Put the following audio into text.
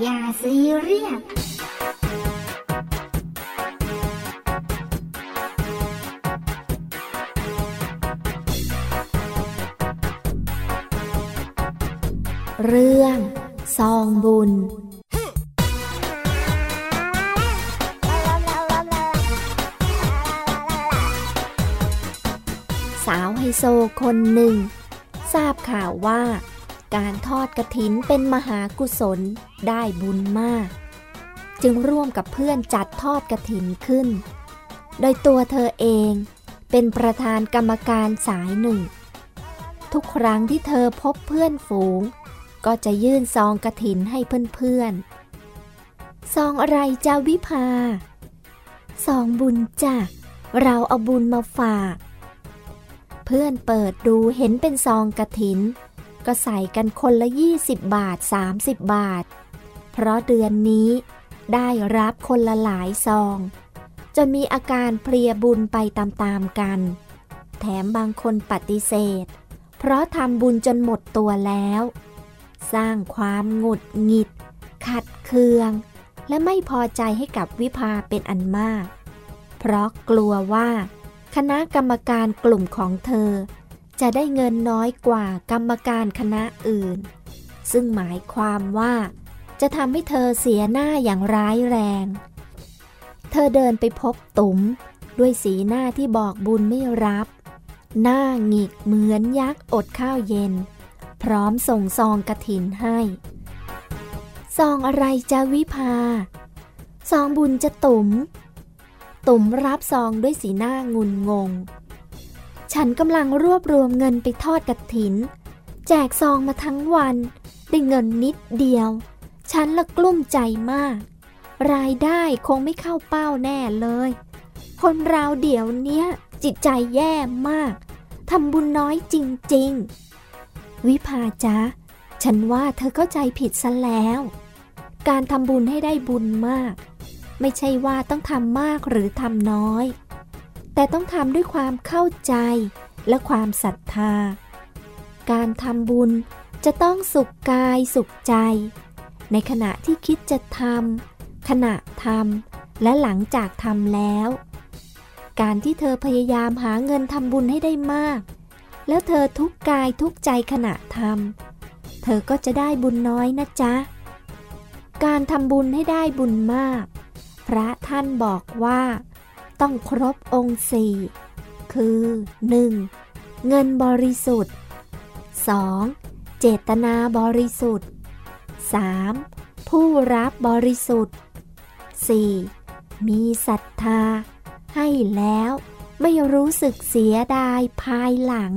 อย่าซีเรียสเรื่อง ซองบุญ สาวไฮโซคนหนึ่ง ทราบข่าวว่า การทอดกระถินเป็นมหากุศลได้บุญมาก จึงร่วมกับเพื่อนจัดทอดกระถินขึ้น โดยตัวเธอเองเป็นประธานกรรมการสายหนึ่ง ทุกครั้งที่เธอพบเพื่อนฝูง ก็จะยื่นซองกระถินให้เพื่อนๆซองอะไรจ้าวิภาซองบุญจ้ะเราเอาบุญมาฝาก เพื่อนเปิดดูเห็นเป็นซองกระถิน ก็ใส่กันคนละ 20 บาท 30 บาท เพราะเดือนนี้ได้รับคนละหลายซอง จนมีอาการเพลียบุญไปตามๆกัน แถมบางคนปฏิเสธ เพราะทำบุญจนหมดตัวแล้ว สร้างความหงุดหงิด ขัดเคือง และไม่พอใจให้กับวิภาเป็นอันมาก เพราะกลัวว่า คณะกรรมการกลุ่มของเธอ จะได้เงินน้อยกว่ากรรมการคณะอื่น ซึ่งหมายความว่า จะทำให้เธอเสียหน้าอย่างร้ายแรง เธอเดินไปพบตุ๋มด้วยสีหน้าที่บอกบุญไม่รับ หน้าหงิกเหมือนยักษ์อดข้าวเย็น พร้อมส่งซองกระถินให้ซองอะไรจะวิภาซองบุญจะตุ๋ม ตุ๋มรับซองด้วยสีหน้างุนงง ฉันกำลังรวบรวมเงินไปทอดกระถิน แจกซองมาทั้งวัน ได้เงินนิดเดียว ฉันละกลุ้มใจมาก รายได้คงไม่เข้าเป้าแน่เลย คนเราเดี๋ยวเนี้ย จิตใจแย่มากทำบุญน้อยจริง ๆ วิภาจ๊ะ ฉันว่าเธอเข้าใจผิดซะแล้ว การทำบุญให้ได้บุญมาก ไม่ใช่ว่าต้องทำมากหรือทำน้อย แต่ต้องทำด้วยความเข้าใจและความศรัทธา การทำบุญจะต้องสุขกายสุขใจ ในขณะที่คิดจะทำขณะทำและหลังจากทำแล้ว การที่เธอพยายามหาเงินทำบุญให้ได้มาก แล้วเธอทุกกายทุกใจขณะทำเธอก็จะได้บุญน้อยนะจ๊ะ การทำบุญให้ได้บุญมาก พระท่านบอกว่า ต้องครบองค์สี่คือ 1. เงินบริสุทธิ์ 2. เจตนาบริสุทธิ์ 3. ผู้รับบริสุทธิ์ 4. มีศรัทธา ให้แล้วไม่รู้สึกเสียดายภายหลัง